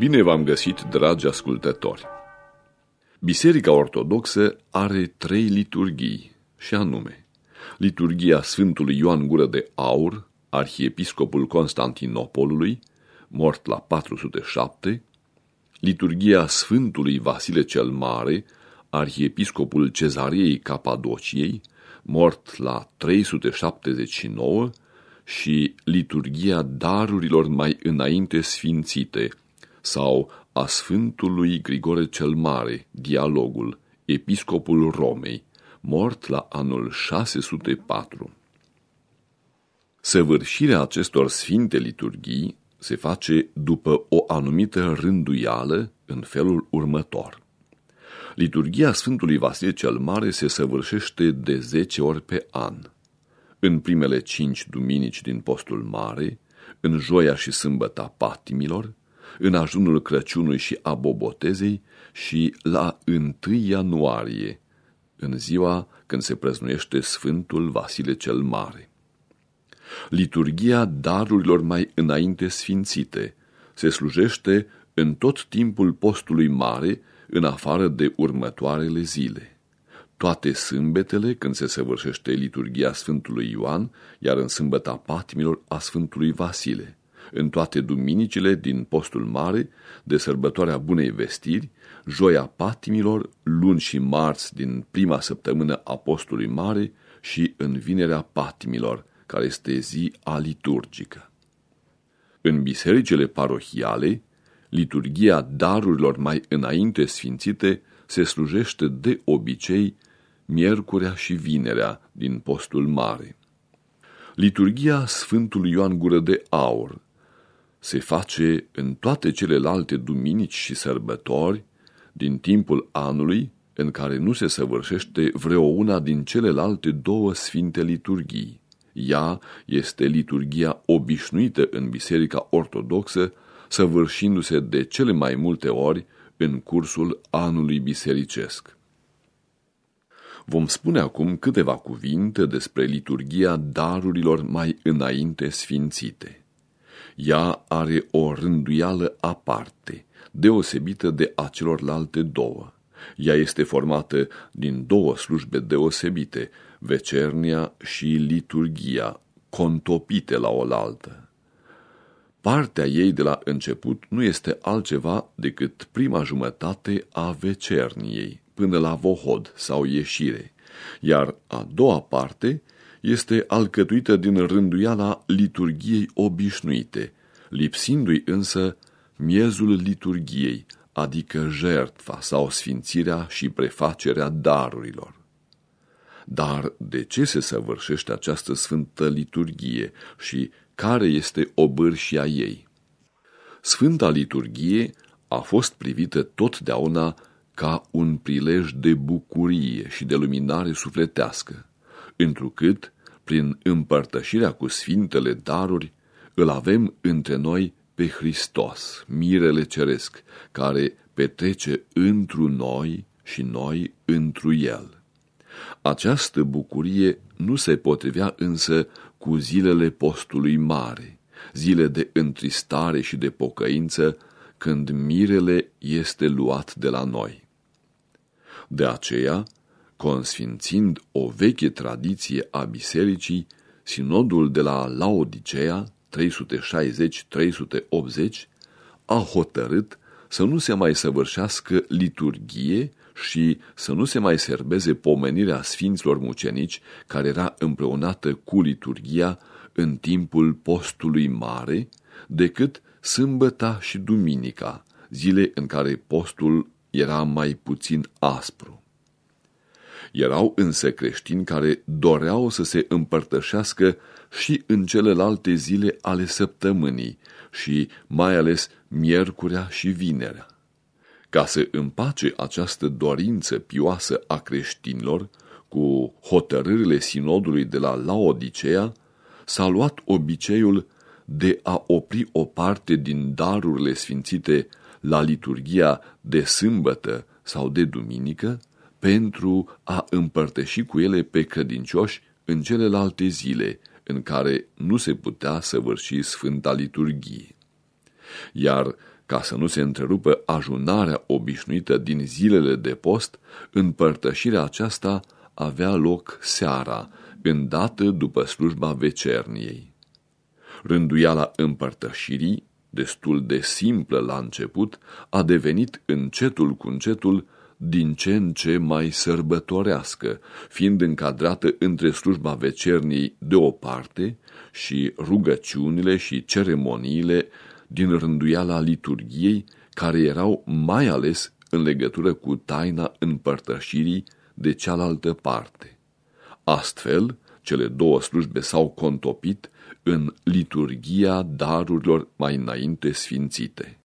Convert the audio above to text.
Bine v-am găsit, dragi ascultători! Biserica Ortodoxă are trei liturghii, și anume liturghia Sfântului Ioan Gură de Aur, arhiepiscopul Constantinopolului, mort la 407, liturghia Sfântului Vasile cel Mare, arhiepiscopul Cezariei Capadociei, mort la 379, și liturghia darurilor mai înainte sfințite, sau a Sfântului Grigore cel Mare, dialogul, episcopul Romei, mort la anul 604. Săvârșirea acestor sfinte liturghii se face după o anumită rânduială în felul următor. Liturgia Sfântului Vasile cel Mare se săvârșește de zece ori pe an. În primele cinci duminici din postul mare, în joia și sâmbăta patimilor, în ajunul Crăciunului și a Bobotezei și la 1 ianuarie, în ziua când se prăznuiește Sfântul Vasile cel Mare. Liturgia darurilor mai înainte sfințite se slujește în tot timpul postului mare, în afară de următoarele zile. Toate sâmbetele, când se săvârșește liturgia Sfântului Ioan, iar în sâmbăta patimilor a Sfântului Vasile în toate duminicile din postul mare, de sărbătoarea Bunei Vestiri, joia patimilor, luni și marți din prima săptămână a postului mare și în vinerea patimilor, care este zi aliturgică. În bisericile parohiale, liturgia darurilor mai înainte sfințite se slujește de obicei miercurea și vinerea din postul mare. Liturgia Sfântului Ioan Gură de Aur se face în toate celelalte duminici și sărbători din timpul anului în care nu se săvârșește vreo una din celelalte două sfinte liturghii. Ea este liturgia obișnuită în Biserica Ortodoxă, săvârșindu-se de cele mai multe ori în cursul anului bisericesc. Vom spune acum câteva cuvinte despre liturgia darurilor mai înainte sfințite. Ea are o rânduială aparte, deosebită de acelorlalte două. Ea este formată din două slujbe deosebite, vecernia și liturgia, contopite la oaltă. Partea ei de la început nu este altceva decât prima jumătate a vecerniei, până la vohod sau ieșire, iar a doua parte este alcătuită din rânduiala liturgiei obișnuite, lipsindu-i însă miezul liturgiei, adică jertfa sau sfințirea și prefacerea darurilor. Dar de ce se săvârșește această sfântă liturgie și care este obârșia ei? Sfânta liturgie a fost privită totdeauna ca un prilej de bucurie și de luminare sufletească întrucât, prin împărtășirea cu sfintele daruri, îl avem între noi pe Hristos, mirele ceresc, care petrece întru noi și noi întru El. Această bucurie nu se potrivea însă cu zilele postului mare, zile de întristare și de pocăință, când mirele este luat de la noi. De aceea, consfințind o veche tradiție a bisericii, sinodul de la Laodicea, 360-380, a hotărât să nu se mai săvârșească liturgie și să nu se mai serbeze pomenirea sfinților mucenici care era împreunată cu liturgia în timpul postului mare, decât sâmbăta și duminica, zile în care postul era mai puțin aspru. Erau însă creștini care doreau să se împărtășească și în celelalte zile ale săptămânii și mai ales miercurea și vinerea. Ca să împace această dorință pioasă a creștinilor cu hotărârile sinodului de la Laodicea, s-a luat obiceiul de a opri o parte din darurile sfințite la liturgia de sâmbătă sau de duminică pentru a împărtăși cu ele pe credincioși în celelalte zile în care nu se putea săvârși Sfânta Liturghie. Iar Ca să nu se întrerupă ajunarea obișnuită din zilele de post, împărtășirea aceasta avea loc seara, îndată după slujba vecerniei. Rânduiala împărtășirii, destul de simplă la început, a devenit încetul cu încetul din ce în ce mai sărbătorească, fiind încadrată între slujba vecerniei de o parte și rugăciunile și ceremoniile din rânduiala liturgiei, care erau mai ales în legătură cu taina împărtășirii de cealaltă parte. Astfel, cele două slujbe s-au contopit în liturgia darurilor mai înainte sfințite.